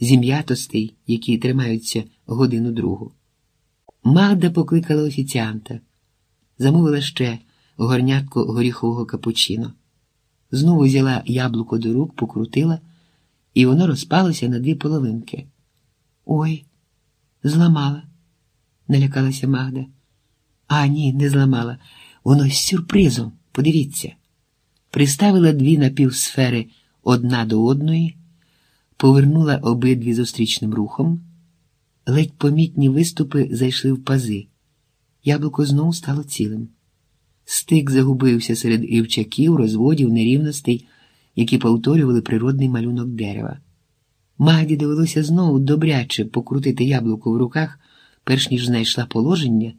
зім'ятостей, які тримаються годину другу. Магда покликала офіціанта, замовила ще горнятку горіхового капучино. Знову взяла яблуко до рук, покрутила, і воно розпалося на дві половинки. Ой, зламала, налякалася Магда. А ні, не зламала. Воно з сюрпризом, подивіться. Приставила дві напівсфери одна до одної, повернула обидві зустрічним рухом, ледь помітні виступи зайшли в пази. Яблуко знову стало цілим. Стик загубився серед івчаків, розводів, нерівностей, які повторювали природний малюнок дерева. Магді довелося знову добряче покрутити яблуко в руках, перш ніж знайшла положення,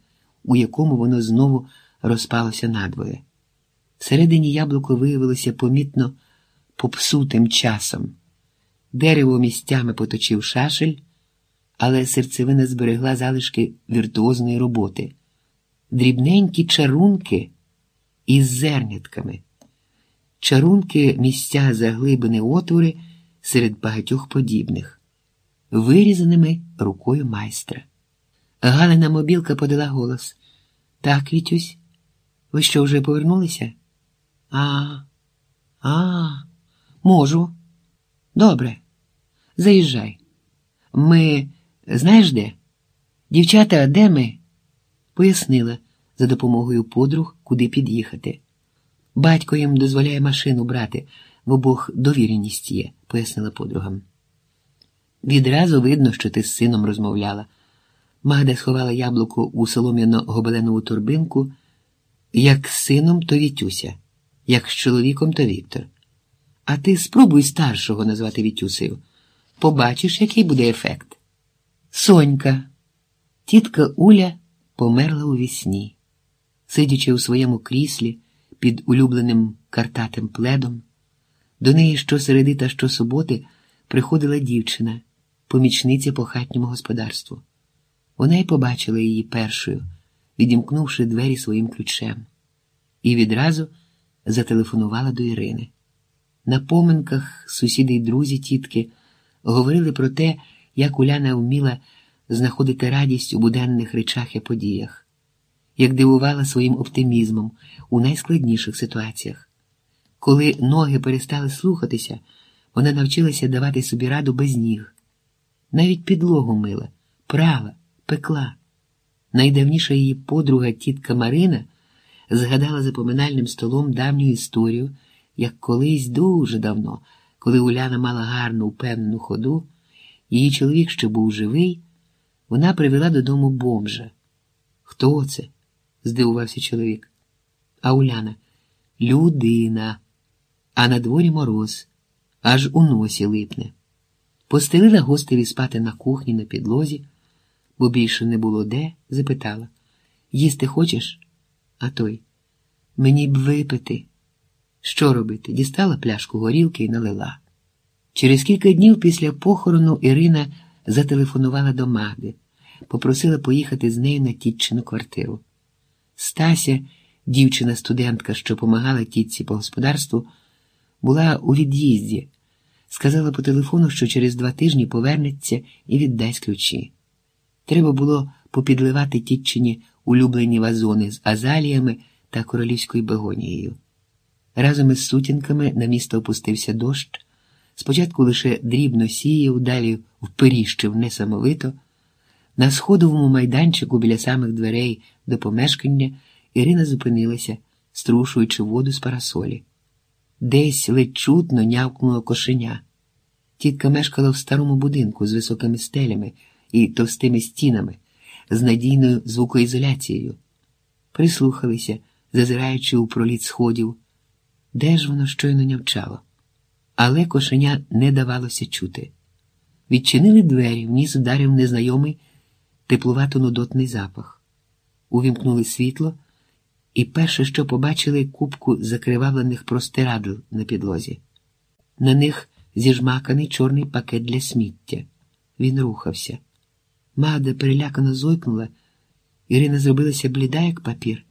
у якому воно знову розпалося надвоє. Всередині яблуко виявилося помітно попсутим часом. Дерево місцями поточив шашель, але серцевина зберегла залишки віртуозної роботи, дрібненькі чарунки із зернятками, чарунки місця заглибини отвори серед багатьох подібних, вирізаними рукою майстра. Галина мобілка подала голос. Так, Вітюсь, ви що вже повернулися? А, а, можу. Добре, заїжджай. Ми знаєш де? Дівчата, де ми? Пояснила за допомогою подруг, куди під'їхати. Батько їм дозволяє машину брати, в обох довіреність є, пояснила подругам. Відразу видно, що ти з сином розмовляла. Магда сховала яблуко у солом'яно гобеленову торбинку. Як з сином, то Вітюся, як з чоловіком, то Віктор. А ти спробуй старшого назвати Вітюсею. Побачиш, який буде ефект. Сонька. Тітка Уля померла у вісні. Сидячи у своєму кріслі під улюбленим картатим пледом, до неї щосереди та щосуботи приходила дівчина, помічниця по хатньому господарству. Вона й побачила її першою, відімкнувши двері своїм ключем, і відразу зателефонувала до Ірини. На поминках сусіди й друзі тітки говорили про те, як Уляна вміла знаходити радість у буденних речах і подіях, як дивувала своїм оптимізмом у найскладніших ситуаціях. Коли ноги перестали слухатися, вона навчилася давати собі раду без ніг, навіть підлогу мила, прала, пекла. Найдавніша її подруга тітка Марина згадала за поминальним столом давню історію, як колись дуже давно, коли Уляна мала гарну впевнену ходу, її чоловік ще був живий, вона привела додому бомжа. Хто це? здивувався чоловік. А Уляна людина, а на дворі мороз, аж у носі липне. Постелила гостеві спати на кухні на підлозі, бо більше не було де, запитала Їсти хочеш? А той мені б випити. Що робити? Дістала пляшку горілки і налила. Через кілька днів після похорону Ірина зателефонувала до Магди, попросила поїхати з нею на тітчину квартиру. Стася, дівчина-студентка, що помагала тітці по господарству, була у від'їзді, сказала по телефону, що через два тижні повернеться і віддасть ключі. Треба було попідливати тітчині улюблені вазони з азаліями та королівською бегонією. Разом із сутінками на місто опустився дощ. Спочатку лише дрібно сіяв, далі вперіщив несамовито. На сходовому майданчику біля самих дверей до помешкання Ірина зупинилася, струшуючи воду з парасолі. Десь ледь чутно нявкнуло кошеня. Тітка мешкала в старому будинку з високими стелями і товстими стінами, з надійною звукоізоляцією. Прислухалися, зазираючи у проліт сходів. Де ж воно щойно нявчало? Але кошеня не давалося чути. Відчинили двері, вніс ударив незнайомий теплувато нудотний запах. Увімкнули світло, і перше, що побачили, кубку закривавлених простирадл на підлозі. На них зіжмаканий чорний пакет для сміття. Він рухався. Мада перелякано зойкнула. Ірина зробилася бліда, як папір.